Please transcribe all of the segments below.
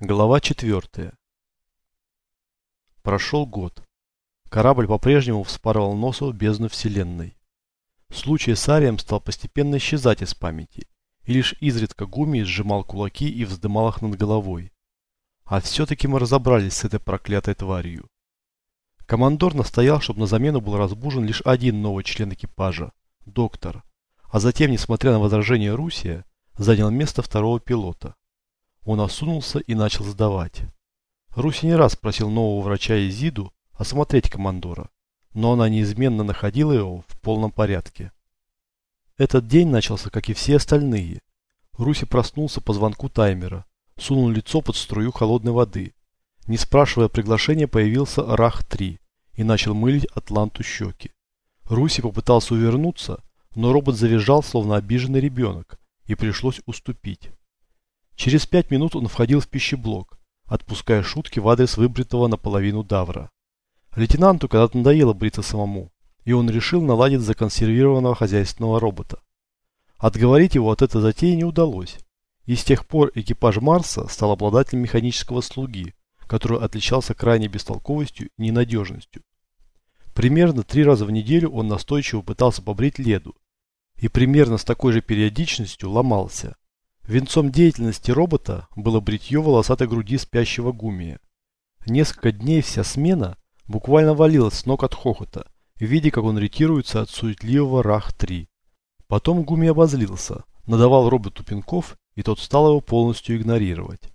Глава 4. Прошел год. Корабль по-прежнему вспарывал носу бездну Вселенной. Случай с Арием стал постепенно исчезать из памяти, и лишь изредка Гуми сжимал кулаки и вздымал их над головой. А все-таки мы разобрались с этой проклятой тварью. Командор настоял, чтобы на замену был разбужен лишь один новый член экипажа – доктор, а затем, несмотря на возражение Русия, занял место второго пилота. Он осунулся и начал сдавать. Руси не раз просил нового врача Изиду осмотреть командора, но она неизменно находила его в полном порядке. Этот день начался, как и все остальные. Руси проснулся по звонку таймера, сунул лицо под струю холодной воды. Не спрашивая приглашения, появился Рах-3 и начал мылить Атланту щеки. Руси попытался увернуться, но робот завизжал, словно обиженный ребенок, и пришлось уступить. Через пять минут он входил в пищеблок, отпуская шутки в адрес выбритого наполовину Давра. Лейтенанту когда-то надоело бриться самому, и он решил наладить законсервированного хозяйственного робота. Отговорить его от этой затеи не удалось, и с тех пор экипаж Марса стал обладателем механического слуги, который отличался крайней бестолковостью и ненадежностью. Примерно три раза в неделю он настойчиво пытался побрить леду, и примерно с такой же периодичностью ломался. Венцом деятельности робота было бритье волосатой груди спящего гумия. Несколько дней вся смена буквально валилась с ног от хохота, видя, как он ретируется от суетливого Рах-3. Потом гуми обозлился, надавал роботу пинков, и тот стал его полностью игнорировать.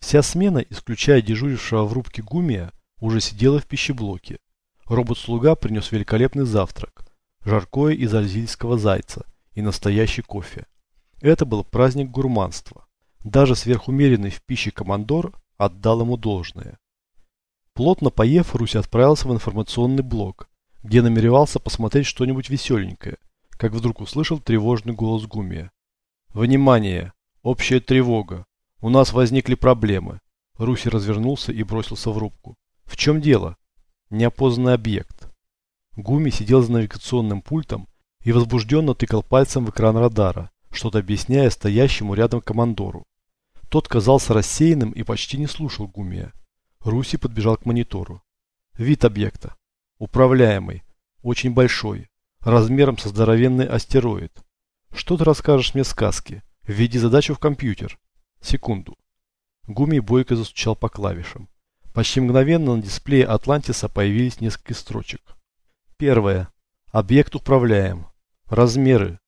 Вся смена, исключая дежурившего в рубке гумия, уже сидела в пищеблоке. Робот-слуга принес великолепный завтрак, жаркое из альзильского зайца и настоящий кофе. Это был праздник гурманства. Даже сверхумеренный в пище командор отдал ему должное. Плотно поев, Русь отправился в информационный блок, где намеревался посмотреть что-нибудь веселенькое, как вдруг услышал тревожный голос Гумия. «Внимание! Общая тревога! У нас возникли проблемы!» Руси развернулся и бросился в рубку. «В чем дело?» «Неопознанный объект». Гуми сидел за навигационным пультом и возбужденно тыкал пальцем в экран радара, что-то объясняя стоящему рядом командору. Тот казался рассеянным и почти не слушал Гумия. Руси подбежал к монитору. Вид объекта. Управляемый. Очень большой. Размером со здоровенный астероид. Что ты расскажешь мне сказки? Введи задачу в компьютер. Секунду. Гуми бойко застучал по клавишам. Почти мгновенно на дисплее Атлантиса появились несколько строчек. Первое. Объект управляем. Размеры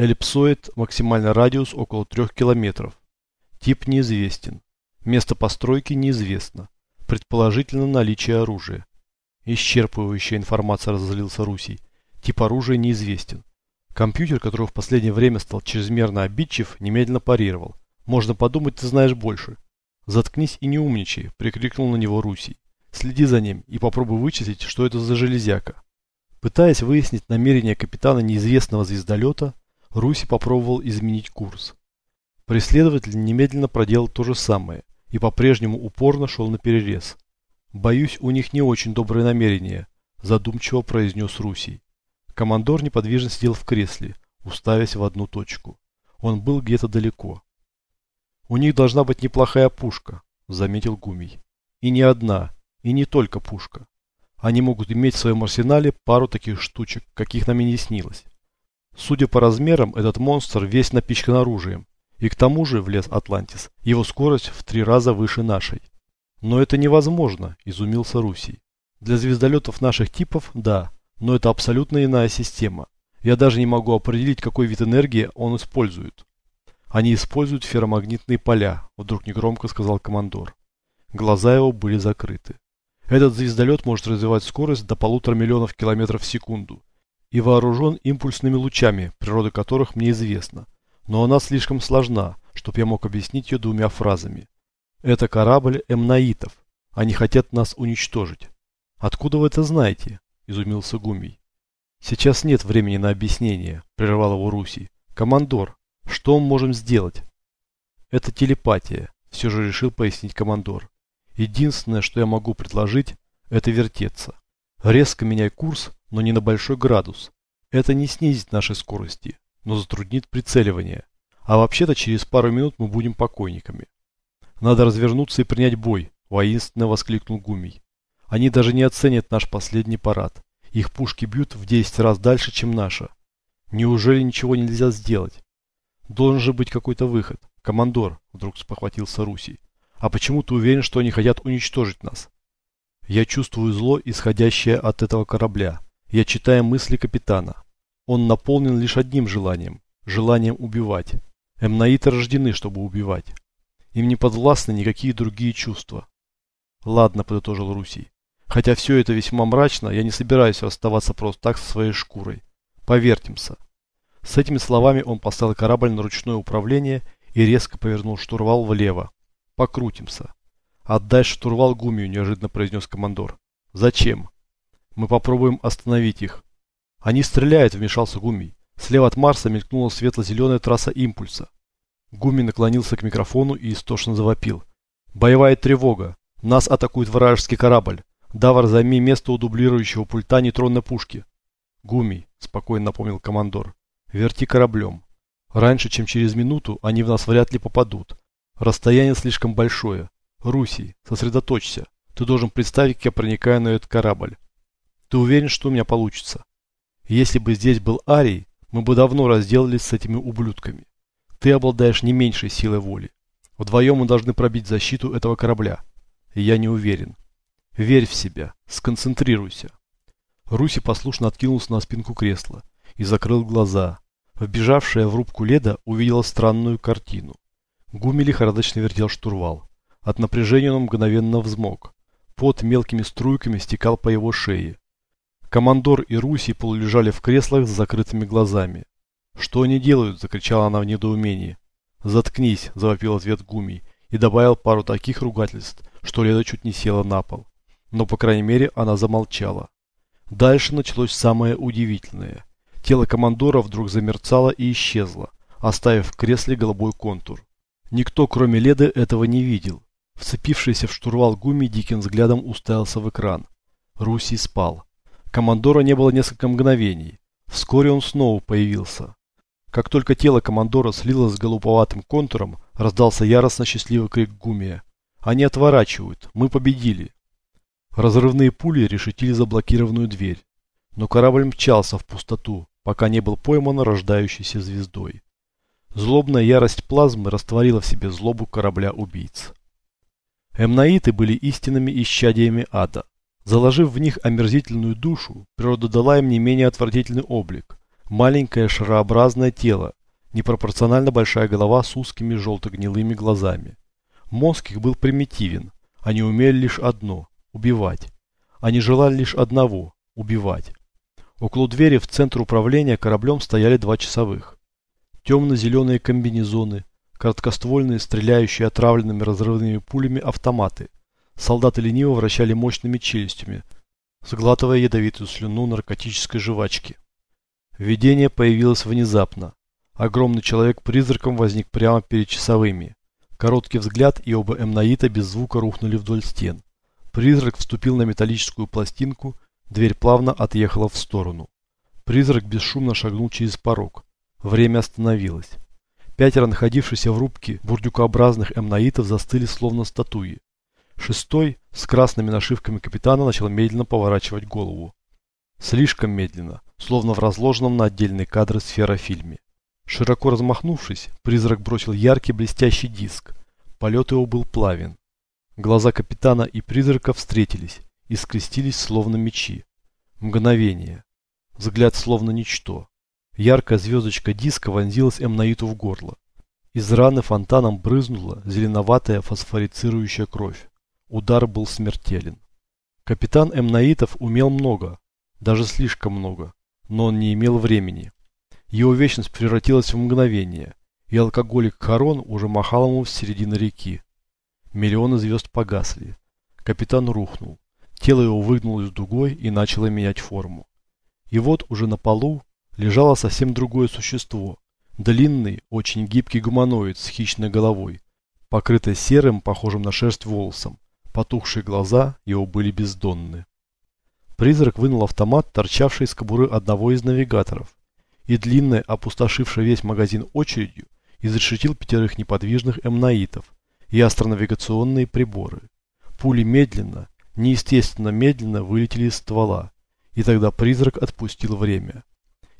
Эллипсоид, максимальный радиус около 3 километров. Тип неизвестен. Место постройки неизвестно. Предположительно наличие оружия. Исчерпывающая информация разозлился Русий. Тип оружия неизвестен. Компьютер, который в последнее время стал чрезмерно обидчив, немедленно парировал. Можно подумать, ты знаешь больше. Заткнись и не умничай, прикрикнул на него Русий. Следи за ним и попробуй вычислить, что это за железяка. Пытаясь выяснить намерения капитана неизвестного звездолета, Руси попробовал изменить курс. Преследователь немедленно проделал то же самое и по-прежнему упорно шел на перерез. «Боюсь, у них не очень добрые намерения», – задумчиво произнес Русий. Командор неподвижно сидел в кресле, уставясь в одну точку. Он был где-то далеко. «У них должна быть неплохая пушка», – заметил Гумий. «И не одна, и не только пушка. Они могут иметь в своем арсенале пару таких штучек, каких нам и не снилось. Судя по размерам, этот монстр весь напичкан оружием. И к тому же, в лес Атлантис, его скорость в три раза выше нашей. Но это невозможно, изумился Русий. Для звездолетов наших типов – да, но это абсолютно иная система. Я даже не могу определить, какой вид энергии он использует. Они используют ферромагнитные поля, вдруг негромко сказал командор. Глаза его были закрыты. Этот звездолет может развивать скорость до полутора миллионов километров в секунду и вооружен импульсными лучами, природа которых мне известна. Но она слишком сложна, чтобы я мог объяснить ее двумя фразами. Это корабль эмнаитов. Они хотят нас уничтожить. Откуда вы это знаете? Изумился Гумий. Сейчас нет времени на объяснение, прервал его Руси. Командор, что мы можем сделать? Это телепатия, все же решил пояснить командор. Единственное, что я могу предложить, это вертеться. Резко меняй курс но не на большой градус. Это не снизит нашей скорости, но затруднит прицеливание. А вообще-то через пару минут мы будем покойниками. Надо развернуться и принять бой, воинственно воскликнул Гумий. Они даже не оценят наш последний парад. Их пушки бьют в 10 раз дальше, чем наша. Неужели ничего нельзя сделать? Должен же быть какой-то выход. Командор, вдруг спохватился Русий. А почему ты уверен, что они хотят уничтожить нас? Я чувствую зло, исходящее от этого корабля. Я читаю мысли капитана. Он наполнен лишь одним желанием. Желанием убивать. Эмнаиты рождены, чтобы убивать. Им не подвластны никакие другие чувства. Ладно, подытожил Русий. Хотя все это весьма мрачно, я не собираюсь расставаться просто так со своей шкурой. Повертимся. С этими словами он поставил корабль на ручное управление и резко повернул штурвал влево. Покрутимся. Отдай штурвал Гумию, неожиданно произнес командор. Зачем? Мы попробуем остановить их. Они стреляют, вмешался Гумий. Слева от Марса мелькнула светло-зеленая трасса импульса. Гуми наклонился к микрофону и истошно завопил. «Боевая тревога! Нас атакует вражеский корабль! Давар, займи место у дублирующего пульта нейтронной пушки!» «Гуми», — спокойно напомнил командор, — «верти кораблем. Раньше, чем через минуту, они в нас вряд ли попадут. Расстояние слишком большое. Руси, сосредоточься. Ты должен представить, как я проникаю на этот корабль. Ты уверен, что у меня получится? Если бы здесь был Арий, мы бы давно разделались с этими ублюдками. Ты обладаешь не меньшей силой воли. Вдвоем мы должны пробить защиту этого корабля. Я не уверен. Верь в себя. Сконцентрируйся. Руси послушно откинулся на спинку кресла и закрыл глаза. Вбежавшая в рубку Леда увидела странную картину. Гуми лихорадочно вертел штурвал. От напряжения он мгновенно взмок. Пот мелкими струйками стекал по его шее. Командор и Руси полулежали в креслах с закрытыми глазами. «Что они делают?» – закричала она в недоумении. «Заткнись!» – завопил ответ Гумий и добавил пару таких ругательств, что Леда чуть не села на пол. Но, по крайней мере, она замолчала. Дальше началось самое удивительное. Тело командора вдруг замерцало и исчезло, оставив в кресле голубой контур. Никто, кроме Леды, этого не видел. Вцепившийся в штурвал Гуми диким взглядом уставился в экран. Руси спал. Командора не было несколько мгновений. Вскоре он снова появился. Как только тело командора слилось с голубоватым контуром, раздался яростно счастливый крик Гумия. «Они отворачивают! Мы победили!» Разрывные пули решетили заблокированную дверь. Но корабль мчался в пустоту, пока не был пойман рождающейся звездой. Злобная ярость плазмы растворила в себе злобу корабля-убийц. Эмнаиты были истинными исчадиями ада. Заложив в них омерзительную душу, природа дала им не менее отвратительный облик. Маленькое шарообразное тело, непропорционально большая голова с узкими желто-гнилыми глазами. Мозг их был примитивен, они умели лишь одно – убивать. Они желали лишь одного – убивать. Около двери в центр управления кораблем стояли два часовых. Темно-зеленые комбинезоны, короткоствольные, стреляющие отравленными разрывными пулями автоматы – Солдаты лениво вращали мощными челюстями, сглатывая ядовитую слюну наркотической жвачки. Видение появилось внезапно. Огромный человек призраком возник прямо перед часовыми. Короткий взгляд и оба эмнаита без звука рухнули вдоль стен. Призрак вступил на металлическую пластинку, дверь плавно отъехала в сторону. Призрак бесшумно шагнул через порог. Время остановилось. Пятеро находившихся в рубке бурдюкообразных эмнаитов застыли словно статуи. Шестой, с красными нашивками капитана, начал медленно поворачивать голову. Слишком медленно, словно в разложенном на отдельные кадры сферофильме. Широко размахнувшись, призрак бросил яркий блестящий диск. Полет его был плавен. Глаза капитана и призрака встретились и скрестились словно мечи. Мгновение. Взгляд словно ничто. Яркая звездочка диска вонзилась Эмнаиту в горло. Из раны фонтаном брызнула зеленоватая фосфорицирующая кровь. Удар был смертелен. Капитан Эмнаитов умел много, даже слишком много, но он не имел времени. Его вечность превратилась в мгновение, и алкоголик Харон уже махал ему с середины реки. Миллионы звезд погасли. Капитан рухнул. Тело его выгнулось дугой и начало менять форму. И вот уже на полу лежало совсем другое существо. Длинный, очень гибкий гуманоид с хищной головой, покрытый серым, похожим на шерсть волосом, Потухшие глаза его были бездонны. Призрак вынул автомат, торчавший из кобуры одного из навигаторов, и длинной, опустошившей весь магазин очередью, изрешетил пятерых неподвижных эмнаитов, и астронавигационные приборы. Пули медленно, неестественно медленно вылетели из ствола, и тогда призрак отпустил время.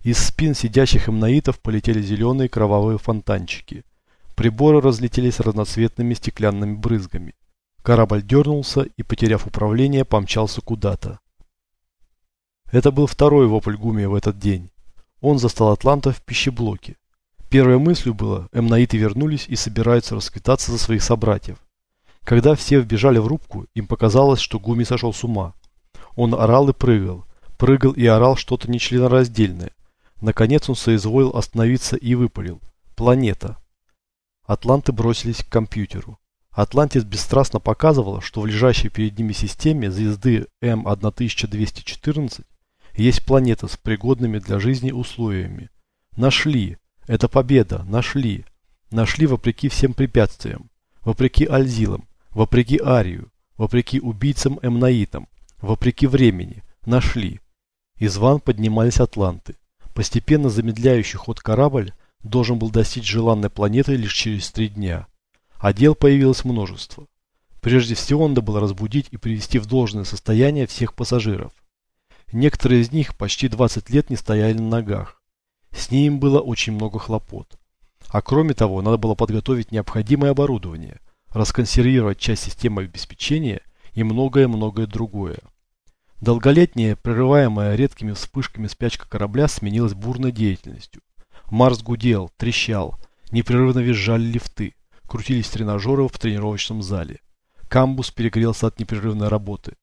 Из спин сидящих эмнаитов полетели зеленые кровавые фонтанчики. Приборы разлетелись разноцветными стеклянными брызгами. Корабль дернулся и, потеряв управление, помчался куда-то. Это был второй вопль Гумия в этот день. Он застал Атланта в пищеблоке. Первой мыслью было, эмнаиты вернулись и собираются расквитаться за своих собратьев. Когда все вбежали в рубку, им показалось, что Гуми сошел с ума. Он орал и прыгал, прыгал и орал что-то нечленораздельное. Наконец он соизволил остановиться и выпалил. Планета. Атланты бросились к компьютеру. Атлантис бесстрастно показывала, что в лежащей перед ними системе звезды М1214 есть планета с пригодными для жизни условиями. Нашли. Это победа. Нашли. Нашли вопреки всем препятствиям. Вопреки Альзилам. Вопреки Арию. Вопреки убийцам Эмнаитам. Вопреки времени. Нашли. Из ван поднимались атланты. Постепенно замедляющий ход корабль должен был достичь желанной планеты лишь через три дня. А дел появилось множество. Прежде всего надо было разбудить и привести в должное состояние всех пассажиров. Некоторые из них почти 20 лет не стояли на ногах. С ним было очень много хлопот. А кроме того, надо было подготовить необходимое оборудование, расконсервировать часть системы обеспечения и многое-многое другое. Долголетняя, прерываемая редкими вспышками спячка корабля сменилась бурной деятельностью. Марс гудел, трещал, непрерывно визжали лифты, крутились тренажеры в тренировочном зале. Камбус перегрелся от непрерывной работы.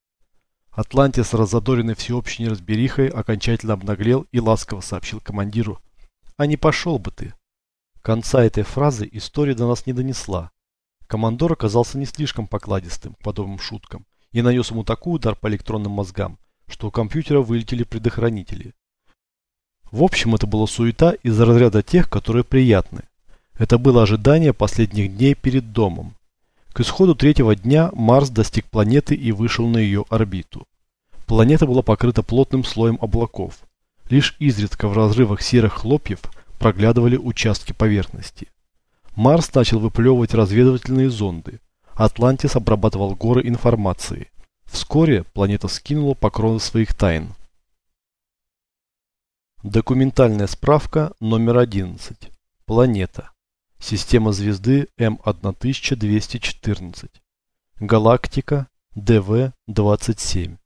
Атлантис, разодоренный всеобщей неразберихой, окончательно обнаглел и ласково сообщил командиру. «А не пошел бы ты!» Конца этой фразы история до нас не донесла. Командор оказался не слишком покладистым подобным шуткам и нанес ему такой удар по электронным мозгам, что у компьютера вылетели предохранители. В общем, это была суета из разряда тех, которые приятны. Это было ожидание последних дней перед домом. К исходу третьего дня Марс достиг планеты и вышел на ее орбиту. Планета была покрыта плотным слоем облаков. Лишь изредка в разрывах серых хлопьев проглядывали участки поверхности. Марс начал выплевывать разведывательные зонды. Атлантис обрабатывал горы информации. Вскоре планета скинула покровы своих тайн. Документальная справка номер 11. Планета. Система звезды М1214. Галактика ДВ-27.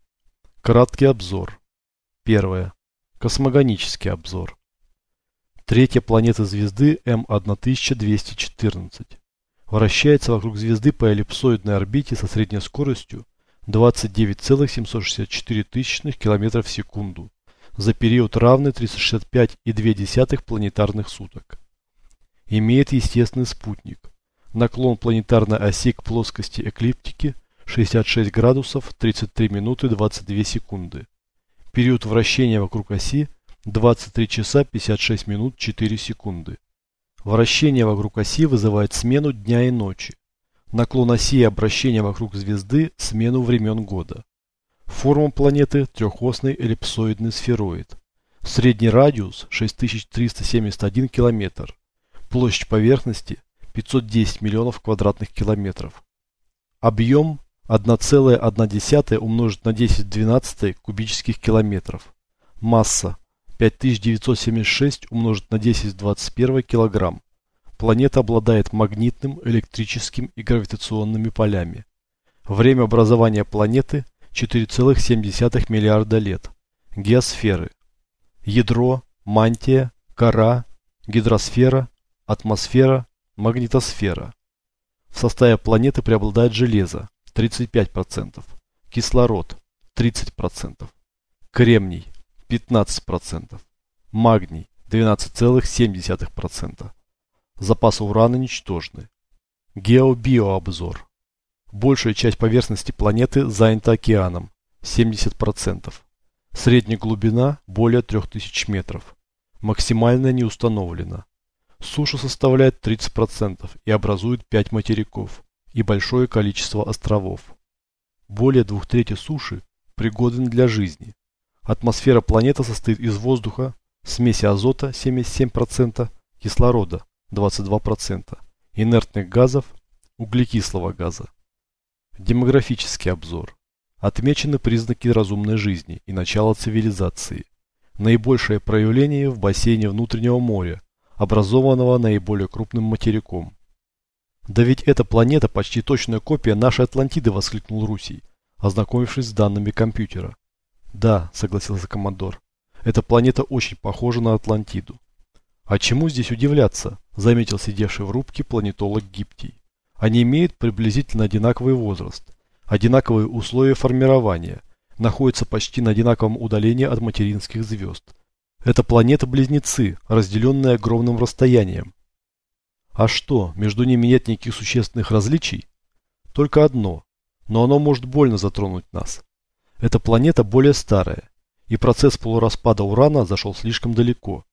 Краткий обзор. Первое. Космогонический обзор. Третья планета звезды М1214 вращается вокруг звезды по эллипсоидной орбите со средней скоростью 29,764 км в секунду за период равный 365,2 планетарных суток. Имеет естественный спутник. Наклон планетарной оси к плоскости эклиптики 66 градусов 33 минуты 22 секунды. Период вращения вокруг оси 23 часа 56 минут 4 секунды. Вращение вокруг оси вызывает смену дня и ночи. Наклон оси и обращение вокруг звезды – смену времен года. Форма планеты – трехосный эллипсоидный сфероид. Средний радиус – 6371 километр. Площадь поверхности – 510 миллионов квадратных километров. Объем – 1,1 умножить на 10 в 12 кубических километров. Масса 5976 умножить на 10 в 21 килограмм. Планета обладает магнитным, электрическим и гравитационными полями. Время образования планеты 4,7 миллиарда лет. Геосферы. Ядро, мантия, кора, гидросфера, атмосфера, магнитосфера. В составе планеты преобладает железо 35%, кислород 30%, кремний 15%. Магний 12,7%. Запасы урана ничтожны. Геобиообзор. Большая часть поверхности планеты занята океаном 70%. Средняя глубина более 3000 метров. Максимальная не установлена. Суша составляет 30% и образует 5 материков и большое количество островов. Более двух трети суши пригодны для жизни. Атмосфера планеты состоит из воздуха, смеси азота 77%, кислорода 22%, инертных газов углекислого газа. Демографический обзор. Отмечены признаки разумной жизни и начала цивилизации. Наибольшее проявление в бассейне внутреннего моря, образованного наиболее крупным материком. «Да ведь эта планета почти точная копия нашей Атлантиды», – воскликнул Русий, ознакомившись с данными компьютера. «Да», – согласился командор, – «эта планета очень похожа на Атлантиду». «А чему здесь удивляться?» – заметил сидевший в рубке планетолог Гиптий. «Они имеют приблизительно одинаковый возраст, одинаковые условия формирования, находятся почти на одинаковом удалении от материнских звезд. Это планеты-близнецы, разделенные огромным расстоянием, а что, между ними нет никаких существенных различий? Только одно, но оно может больно затронуть нас. Эта планета более старая, и процесс полураспада урана зашел слишком далеко.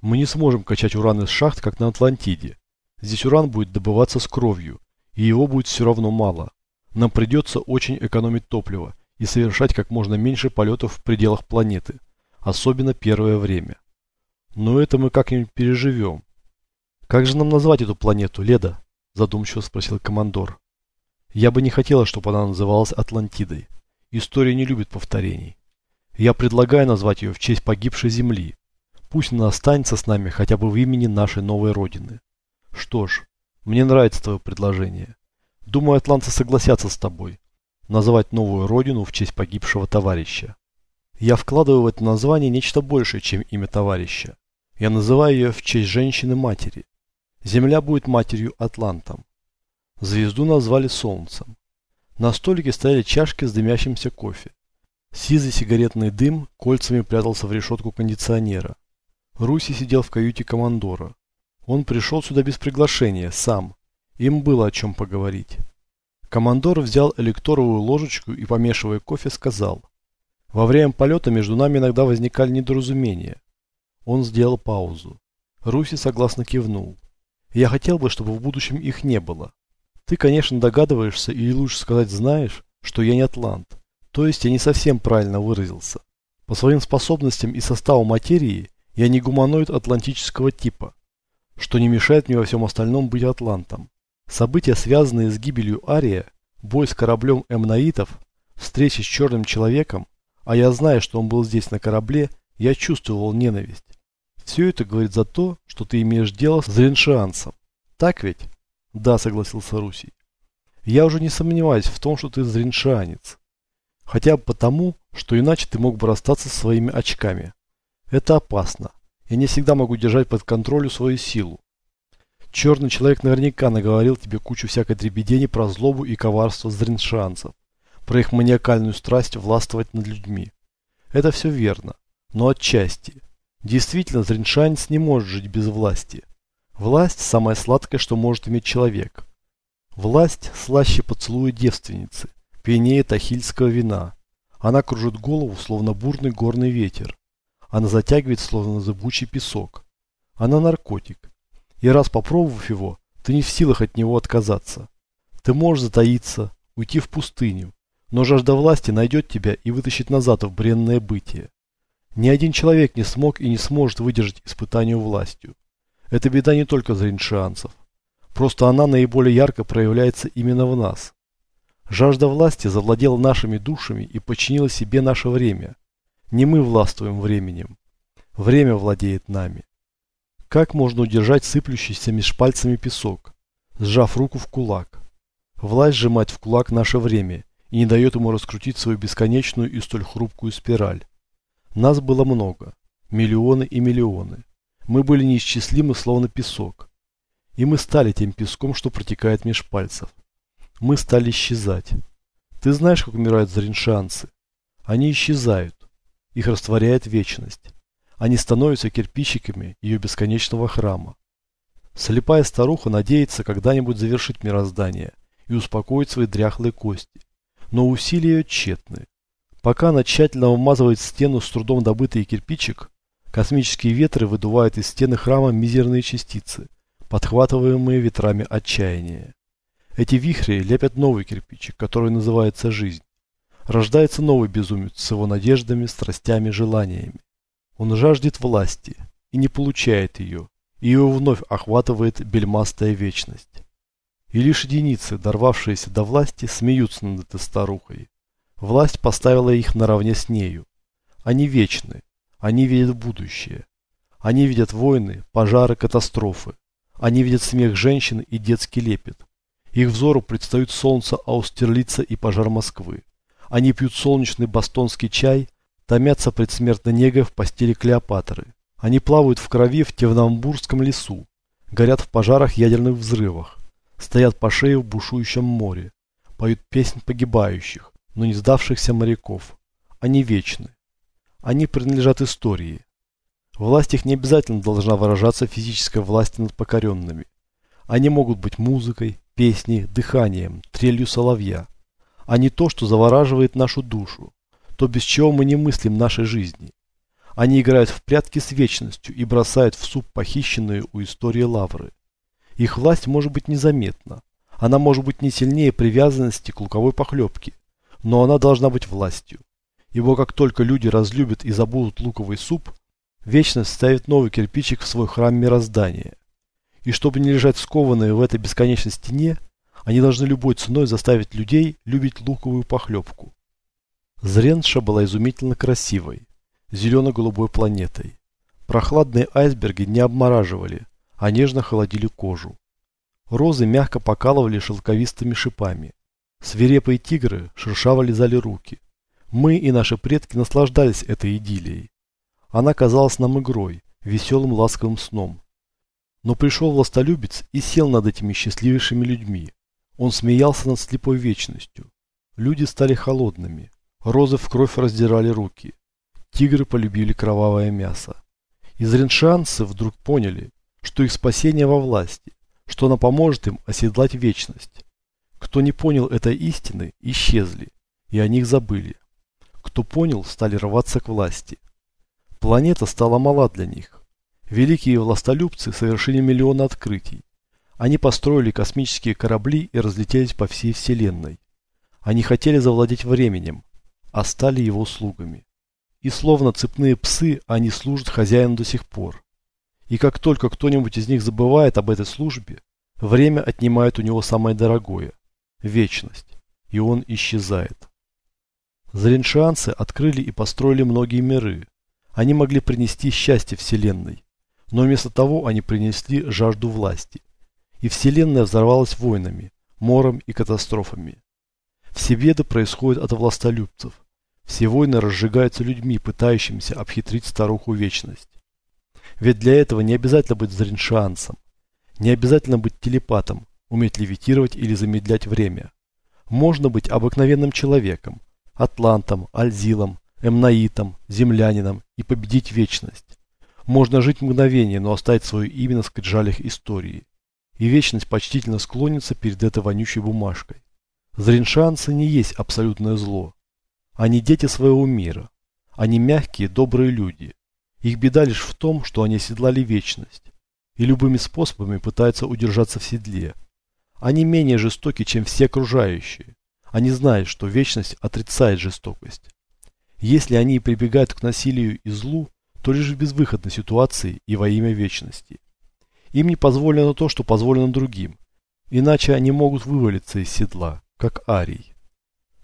Мы не сможем качать уран из шахт, как на Атлантиде. Здесь уран будет добываться с кровью, и его будет все равно мало. Нам придется очень экономить топливо и совершать как можно меньше полетов в пределах планеты, особенно первое время. Но это мы как-нибудь переживем. «Как же нам назвать эту планету, Леда?» – задумчиво спросил командор. «Я бы не хотела, чтобы она называлась Атлантидой. История не любит повторений. Я предлагаю назвать ее в честь погибшей Земли. Пусть она останется с нами хотя бы в имени нашей новой Родины. Что ж, мне нравится твое предложение. Думаю, атланцы согласятся с тобой. Назвать новую Родину в честь погибшего товарища. Я вкладываю в это название нечто большее, чем имя товарища. Я называю ее в честь женщины-матери. Земля будет матерью Атлантом. Звезду назвали Солнцем. На столике стояли чашки с дымящимся кофе. Сизый сигаретный дым кольцами прятался в решетку кондиционера. Руси сидел в каюте командора. Он пришел сюда без приглашения, сам. Им было о чем поговорить. Командор взял электоровую ложечку и, помешивая кофе, сказал. Во время полета между нами иногда возникали недоразумения. Он сделал паузу. Руси согласно кивнул. Я хотел бы, чтобы в будущем их не было. Ты, конечно, догадываешься, или лучше сказать знаешь, что я не атлант. То есть я не совсем правильно выразился. По своим способностям и составу материи я не гуманоид атлантического типа, что не мешает мне во всем остальном быть атлантом. События, связанные с гибелью Ария, бой с кораблем эмнаитов, встреча с черным человеком, а я знаю, что он был здесь на корабле, я чувствовал ненависть. Все это говорит за то, что ты имеешь дело с зреншианцем. Так ведь? Да, согласился Русий. Я уже не сомневаюсь в том, что ты зреншианец. Хотя бы потому, что иначе ты мог бы расстаться со своими очками. Это опасно. Я не всегда могу держать под контролем свою силу. Черный человек наверняка наговорил тебе кучу всякой дребедени про злобу и коварство зреншианцев, про их маниакальную страсть властвовать над людьми. Это все верно, но отчасти. Действительно, зриншанец не может жить без власти. Власть – самое сладкое, что может иметь человек. Власть слаще поцелуя девственницы, пьянее тахильского вина. Она кружит голову, словно бурный горный ветер. Она затягивает, словно зыбучий песок. Она наркотик. И раз попробовав его, ты не в силах от него отказаться. Ты можешь затаиться, уйти в пустыню, но жажда власти найдет тебя и вытащит назад в бренное бытие. Ни один человек не смог и не сможет выдержать испытанию властью. Это беда не только зриншианцев. Просто она наиболее ярко проявляется именно в нас. Жажда власти завладела нашими душами и подчинила себе наше время. Не мы властвуем временем. Время владеет нами. Как можно удержать сыплющийся меж пальцами песок, сжав руку в кулак? Власть сжимать в кулак наше время и не дает ему раскрутить свою бесконечную и столь хрупкую спираль. Нас было много. Миллионы и миллионы. Мы были неисчислимы, словно песок. И мы стали тем песком, что протекает меж пальцев. Мы стали исчезать. Ты знаешь, как умирают зариншанцы? Они исчезают. Их растворяет вечность. Они становятся кирпичиками ее бесконечного храма. Слепая старуха надеется когда-нибудь завершить мироздание и успокоить свои дряхлые кости. Но усилия ее тщетны. Пока она тщательно вмазывает стену с трудом добытый кирпичик, космические ветры выдувают из стены храма мизерные частицы, подхватываемые ветрами отчаяния. Эти вихри лепят новый кирпичик, который называется жизнь. Рождается новый безумец с его надеждами, страстями, желаниями. Он жаждет власти и не получает ее, и его вновь охватывает бельмастая вечность. И лишь единицы, дорвавшиеся до власти, смеются над этой старухой. Власть поставила их наравне с нею. Они вечны, они видят будущее. Они видят войны, пожары, катастрофы. Они видят смех женщин и детский лепет. Их взору предстают солнце Аустерлица и пожар Москвы. Они пьют солнечный бостонский чай, томятся предсмертно негой в постели Клеопатры. Они плавают в крови в Тевнамбургском лесу, горят в пожарах ядерных взрывах, стоят по шее в бушующем море, поют песнь погибающих, но не сдавшихся моряков. Они вечны. Они принадлежат истории. Власть их не обязательно должна выражаться физической власти над покоренными. Они могут быть музыкой, песней, дыханием, трелью соловья. Они то, что завораживает нашу душу, то, без чего мы не мыслим нашей жизни. Они играют в прятки с вечностью и бросают в суп похищенные у истории лавры. Их власть может быть незаметна. Она может быть не сильнее привязанности к луковой похлебке, но она должна быть властью. Ибо как только люди разлюбят и забудут луковый суп, Вечность ставит новый кирпичик в свой храм мироздания. И чтобы не лежать скованные в этой бесконечной стене, они должны любой ценой заставить людей любить луковую похлебку. Зренша была изумительно красивой, зелено-голубой планетой. Прохладные айсберги не обмораживали, а нежно холодили кожу. Розы мягко покалывали шелковистыми шипами. Свирепые тигры шершаво лизали руки. Мы и наши предки наслаждались этой идиллией. Она казалась нам игрой, веселым ласковым сном. Но пришел властолюбец и сел над этими счастливейшими людьми. Он смеялся над слепой вечностью. Люди стали холодными. Розы в кровь раздирали руки. Тигры полюбили кровавое мясо. Изреншанцы вдруг поняли, что их спасение во власти, что она поможет им оседлать вечность. Кто не понял этой истины, исчезли, и о них забыли. Кто понял, стали рваться к власти. Планета стала мала для них. Великие властолюбцы совершили миллионы открытий. Они построили космические корабли и разлетелись по всей Вселенной. Они хотели завладеть временем, а стали его слугами. И словно цепные псы, они служат хозяину до сих пор. И как только кто-нибудь из них забывает об этой службе, время отнимает у него самое дорогое – вечность, и он исчезает. Зареншианцы открыли и построили многие миры, они могли принести счастье Вселенной, но вместо того они принесли жажду власти. И Вселенная взорвалась войнами, мором и катастрофами. Все беды происходят от властолюбцев. Все войны разжигаются людьми, пытающимися обхитрить старуху вечность. Ведь для этого не обязательно быть зриншанцем, не обязательно быть телепатом, уметь левитировать или замедлять время. Можно быть обыкновенным человеком, атлантом, альзилом, эмнаитом, землянином и победить вечность. Можно жить мгновение, но оставить свое имя на скрижалях истории. И вечность почтительно склонится перед этой вонючей бумажкой. Зриншанцы не есть абсолютное зло. Они дети своего мира. Они мягкие, добрые люди. Их беда лишь в том, что они оседлали вечность. И любыми способами пытаются удержаться в седле. Они менее жестоки, чем все окружающие. Они знают, что вечность отрицает жестокость. Если они прибегают к насилию и злу, то лишь в безвыходной ситуации и во имя вечности. Им не позволено то, что позволено другим, иначе они могут вывалиться из седла, как арий.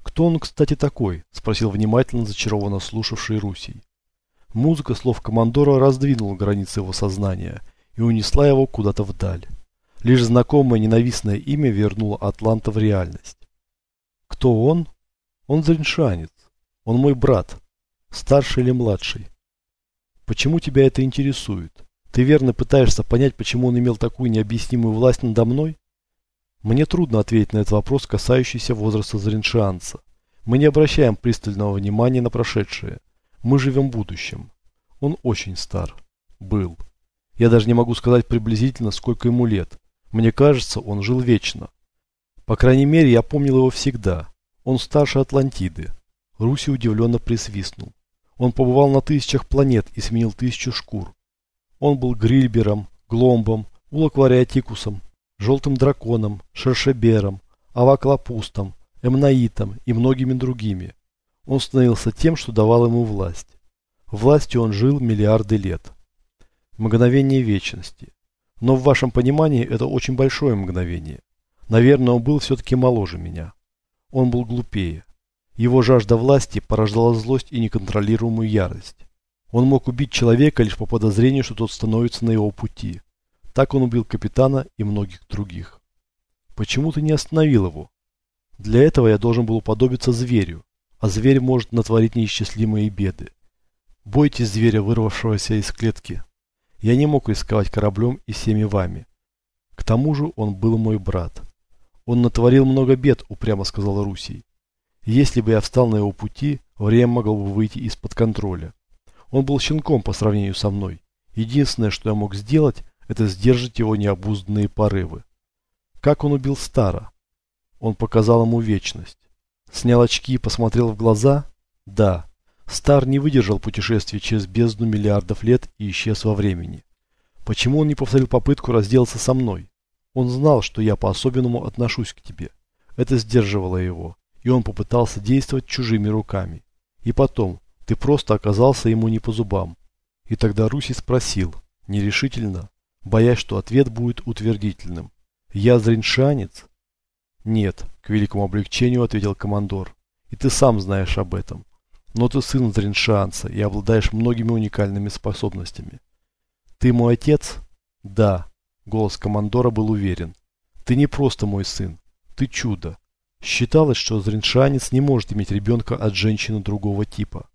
«Кто он, кстати, такой?» – спросил внимательно зачарованно слушавший Русий. Музыка слов командора раздвинула границы его сознания и унесла его куда-то вдаль. Лишь знакомое ненавистное имя вернуло Атланта в реальность. Кто он? Он зриншанец. Он мой брат. Старший или младший? Почему тебя это интересует? Ты верно пытаешься понять, почему он имел такую необъяснимую власть надо мной? Мне трудно ответить на этот вопрос, касающийся возраста Зареншианца. Мы не обращаем пристального внимания на прошедшее. Мы живем будущим. Он очень стар. Был. Я даже не могу сказать приблизительно, сколько ему лет. Мне кажется, он жил вечно. По крайней мере, я помнил его всегда. Он старше Атлантиды. Руси удивленно присвистнул. Он побывал на тысячах планет и сменил тысячу шкур. Он был Грильбером, Гломбом, Улаквариатикусом, Желтым Драконом, Шершебером, Аваклопустом, Эмнаитом и многими другими. Он становился тем, что давал ему власть. Властью он жил миллиарды лет. Мгновение вечности. Но в вашем понимании это очень большое мгновение. Наверное, он был все-таки моложе меня. Он был глупее. Его жажда власти порождала злость и неконтролируемую ярость. Он мог убить человека лишь по подозрению, что тот становится на его пути. Так он убил капитана и многих других. Почему ты не остановил его? Для этого я должен был уподобиться зверю, а зверь может натворить неисчислимые беды. Бойтесь зверя, вырвавшегося из клетки. Я не мог рисковать кораблем и всеми вами. К тому же он был мой брат. Он натворил много бед, упрямо сказал Русий. Если бы я встал на его пути, время могло бы выйти из-под контроля. Он был щенком по сравнению со мной. Единственное, что я мог сделать, это сдержать его необузданные порывы. Как он убил Стара? Он показал ему вечность. Снял очки и посмотрел в глаза? Да. Стар не выдержал путешествия через бездну миллиардов лет и исчез во времени. Почему он не повторил попытку разделаться со мной? Он знал, что я по-особенному отношусь к тебе. Это сдерживало его, и он попытался действовать чужими руками. И потом, ты просто оказался ему не по зубам. И тогда Руси спросил, нерешительно, боясь, что ответ будет утвердительным. «Я зриншанец?» «Нет», — к великому облегчению ответил командор. «И ты сам знаешь об этом. Но ты сын зриншанца и обладаешь многими уникальными способностями. Ты мой отец?» «Да», — голос командора был уверен. «Ты не просто мой сын. Ты чудо. Считалось, что зриншанец не может иметь ребенка от женщины другого типа.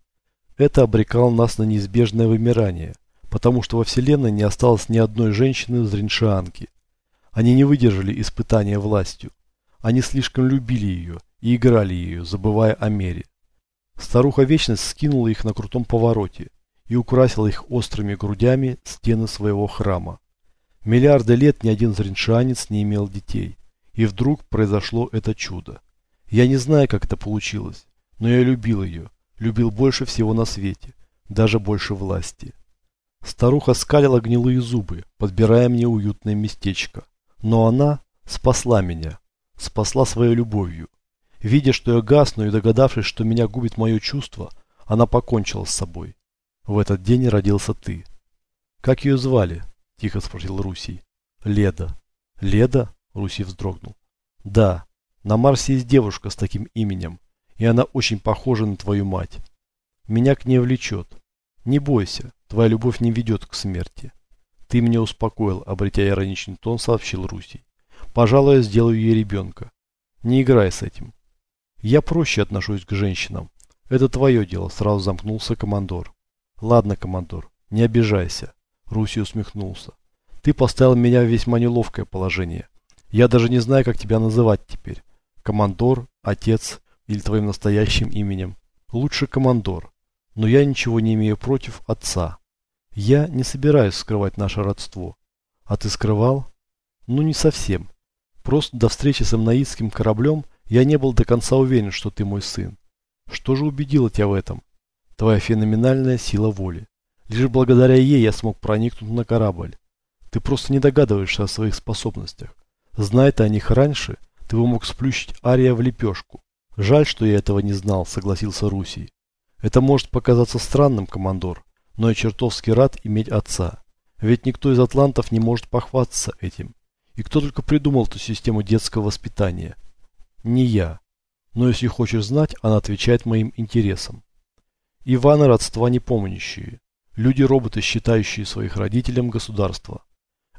Это обрекало нас на неизбежное вымирание, потому что во Вселенной не осталось ни одной женщины зриншианки. Они не выдержали испытания властью. Они слишком любили ее и играли ее, забывая о мере. Старуха Вечность скинула их на крутом повороте и украсила их острыми грудями стены своего храма. Миллиарды лет ни один зриншанец не имел детей. И вдруг произошло это чудо. Я не знаю, как это получилось, но я любил ее, любил больше всего на свете, даже больше власти. Старуха скалила гнилые зубы, подбирая мне уютное местечко. Но она спасла меня, спасла своей любовью. Видя, что я гасну и догадавшись, что меня губит мое чувство, она покончила с собой. В этот день родился ты. Как ее звали? Тихо спросил Русий. Леда. Леда? Русий вздрогнул. Да, на Марсе есть девушка с таким именем и она очень похожа на твою мать. Меня к ней влечет. Не бойся, твоя любовь не ведет к смерти. Ты меня успокоил, обретя ироничный тон, сообщил Русий. Пожалуй, я сделаю ей ребенка. Не играй с этим. Я проще отношусь к женщинам. Это твое дело, сразу замкнулся командор. Ладно, командор, не обижайся. Русий усмехнулся. Ты поставил меня в весьма неловкое положение. Я даже не знаю, как тебя называть теперь. Командор, отец или твоим настоящим именем. Лучше командор. Но я ничего не имею против отца. Я не собираюсь скрывать наше родство. А ты скрывал? Ну не совсем. Просто до встречи с амнаитским кораблем я не был до конца уверен, что ты мой сын. Что же убедило тебя в этом? Твоя феноменальная сила воли. Лишь благодаря ей я смог проникнуть на корабль. Ты просто не догадываешься о своих способностях. Зная ты о них раньше, ты бы мог сплющить Ария в лепешку. Жаль, что я этого не знал, согласился Русий. Это может показаться странным, командор, но я чертовски рад иметь отца. Ведь никто из атлантов не может похвастаться этим. И кто только придумал эту систему детского воспитания? Не я. Но если хочешь знать, она отвечает моим интересам. Иваны родства не помнящие. Люди-роботы, считающие своих родителям государства.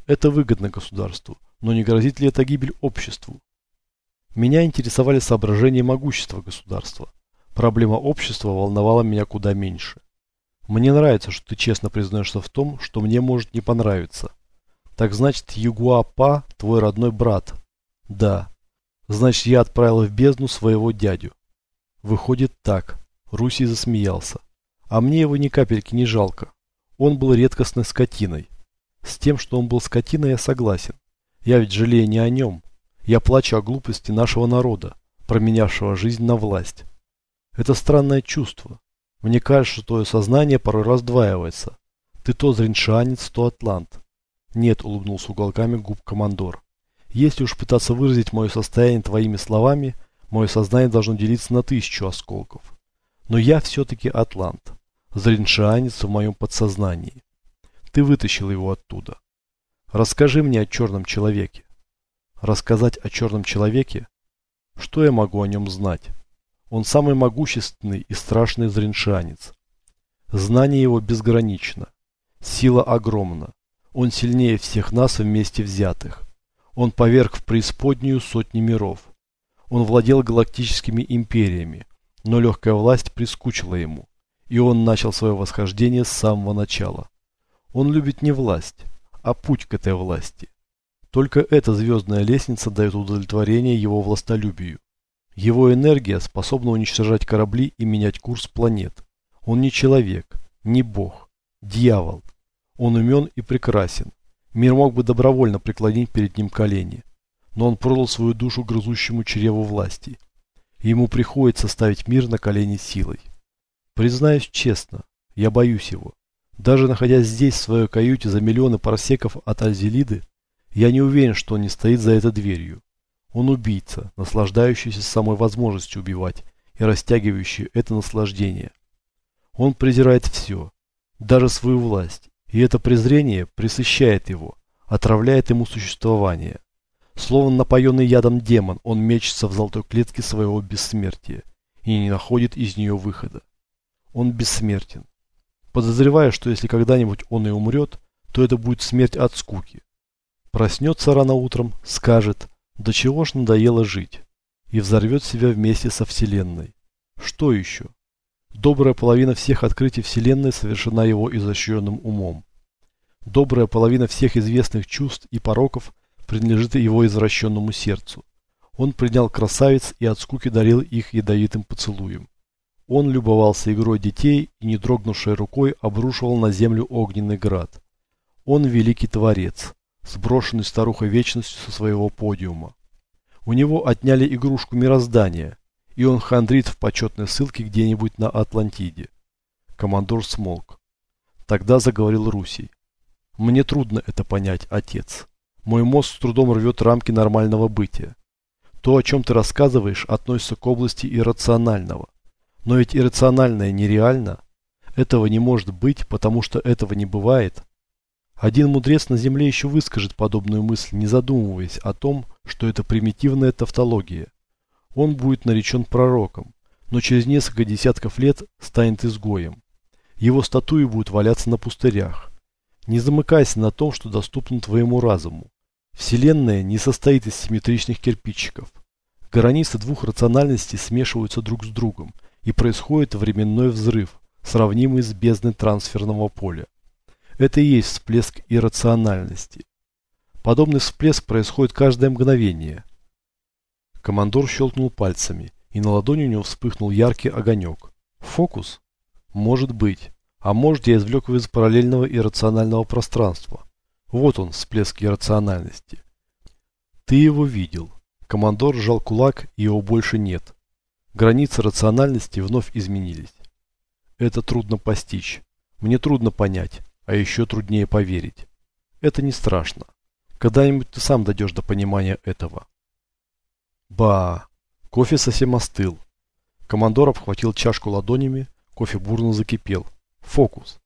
Это выгодно государству, но не грозит ли это гибель обществу? Меня интересовали соображения могущества государства. Проблема общества волновала меня куда меньше. Мне нравится, что ты честно признаешься в том, что мне может не понравиться. Так значит, Югуапа твой родной брат. Да. Значит, я отправил в бездну своего дядю. Выходит так. Руси засмеялся. А мне его ни капельки не жалко. Он был редкостной скотиной. С тем, что он был скотиной, я согласен. Я ведь жалею не о нем, я плачу о глупости нашего народа, променявшего жизнь на власть. Это странное чувство. Мне кажется, что твое сознание порой раздваивается. Ты то зриншанец, то атлант. Нет, улыбнулся уголками губ командор. Если уж пытаться выразить мое состояние твоими словами, мое сознание должно делиться на тысячу осколков. Но я все-таки атлант. Зриншанец в моем подсознании. Ты вытащил его оттуда. Расскажи мне о черном человеке. Рассказать о черном человеке? Что я могу о нем знать? Он самый могущественный и страшный зриншанец. Знание его безгранично. Сила огромна. Он сильнее всех нас вместе взятых. Он поверг в преисподнюю сотни миров. Он владел галактическими империями, но легкая власть прискучила ему, и он начал свое восхождение с самого начала. Он любит не власть, а путь к этой власти. Только эта звездная лестница дает удовлетворение его властолюбию. Его энергия способна уничтожать корабли и менять курс планет. Он не человек, не бог, дьявол. Он умен и прекрасен. Мир мог бы добровольно преклонить перед ним колени. Но он продал свою душу грызущему чреву власти. Ему приходится ставить мир на колени силой. Признаюсь честно, я боюсь его. Даже находясь здесь, в своей каюте за миллионы парсеков от Альзелиды, я не уверен, что он не стоит за этой дверью. Он убийца, наслаждающийся самой возможностью убивать и растягивающий это наслаждение. Он презирает все, даже свою власть, и это презрение пресыщает его, отравляет ему существование. Словно напоенный ядом демон, он мечется в золотой клетке своего бессмертия и не находит из нее выхода. Он бессмертен. Подозревая, что если когда-нибудь он и умрет, то это будет смерть от скуки. Проснется рано утром, скажет, до чего ж надоело жить, и взорвет себя вместе со Вселенной. Что еще? Добрая половина всех открытий Вселенной совершена его изощренным умом. Добрая половина всех известных чувств и пороков принадлежит его извращенному сердцу. Он принял красавиц и от скуки дарил их ядовитым поцелуем. Он любовался игрой детей и, не дрогнувшей рукой, обрушивал на землю огненный град. Он великий творец, сброшенный старухой вечностью со своего подиума. У него отняли игрушку мироздания, и он хандрит в почетной ссылке где-нибудь на Атлантиде. Командор смолк. Тогда заговорил Русий. Мне трудно это понять, отец. Мой мозг с трудом рвет рамки нормального бытия. То, о чем ты рассказываешь, относится к области иррационального. Но ведь иррациональное нереально. Этого не может быть, потому что этого не бывает. Один мудрец на земле еще выскажет подобную мысль, не задумываясь о том, что это примитивная тавтология. Он будет наречен пророком, но через несколько десятков лет станет изгоем. Его статуи будут валяться на пустырях. Не замыкайся на том, что доступно твоему разуму. Вселенная не состоит из симметричных кирпичиков. Границы двух рациональностей смешиваются друг с другом, и происходит временной взрыв, сравнимый с бездной трансферного поля. Это и есть всплеск иррациональности. Подобный всплеск происходит каждое мгновение. Командор щелкнул пальцами, и на ладони у него вспыхнул яркий огонек. Фокус? Может быть. А может я извлек его из параллельного иррационального пространства. Вот он, всплеск иррациональности. Ты его видел. Командор сжал кулак, и его больше нет. Границы рациональности вновь изменились. Это трудно постичь. Мне трудно понять, а еще труднее поверить. Это не страшно. Когда-нибудь ты сам дойдешь до понимания этого. Ба! Кофе совсем остыл. Командор обхватил чашку ладонями, кофе бурно закипел. Фокус.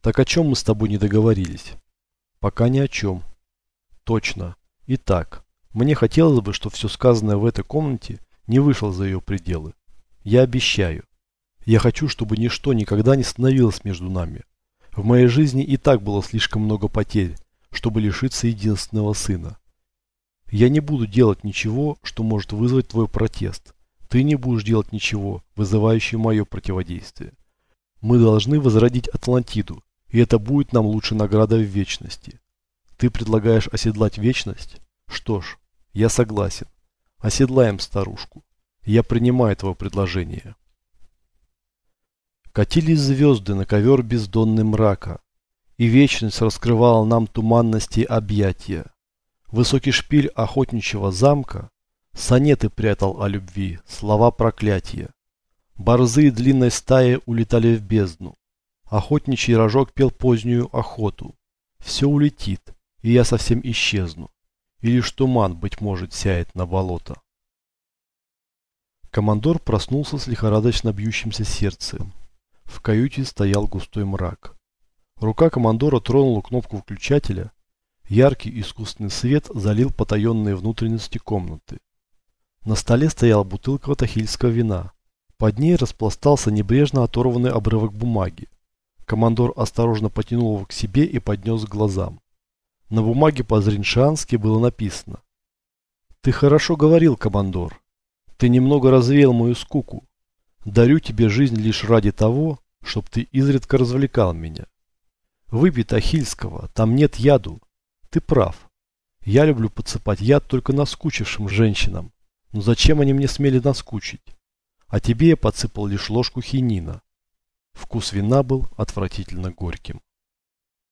Так о чем мы с тобой не договорились? Пока ни о чем. Точно. Итак, мне хотелось бы, чтобы все сказанное в этой комнате не вышло за ее пределы. Я обещаю. Я хочу, чтобы ничто никогда не становилось между нами. В моей жизни и так было слишком много потерь, чтобы лишиться единственного сына. Я не буду делать ничего, что может вызвать твой протест. Ты не будешь делать ничего, вызывающее мое противодействие. Мы должны возродить Атлантиду, и это будет нам лучшей наградой в вечности. Ты предлагаешь оседлать вечность? Что ж, я согласен. Оседлаем старушку. Я принимаю твое предложение. Катились звезды на ковер бездонный мрака, и вечность раскрывала нам туманности объятия. Высокий шпиль охотничьего замка сонеты прятал о любви, слова проклятия. Борзы длинной стаи улетали в бездну. Охотничий рожок пел позднюю охоту. Все улетит, и я совсем исчезну. И лишь туман, быть может, сяет на болото. Командор проснулся с лихорадочно бьющимся сердцем. В каюте стоял густой мрак. Рука командора тронула кнопку включателя. Яркий искусственный свет залил потаенные внутренности комнаты. На столе стояла бутылка тахильского вина. Под ней распластался небрежно оторванный обрывок бумаги. Командор осторожно потянул его к себе и поднес к глазам. На бумаге по-зриншански было написано. «Ты хорошо говорил, командор. Ты немного развеял мою скуку. Дарю тебе жизнь лишь ради того, чтоб ты изредка развлекал меня. Выпей Тахильского, там нет яду. Ты прав. Я люблю подсыпать яд только наскучившим женщинам. Но зачем они мне смели наскучить? а тебе я подсыпал лишь ложку хинина. Вкус вина был отвратительно горьким.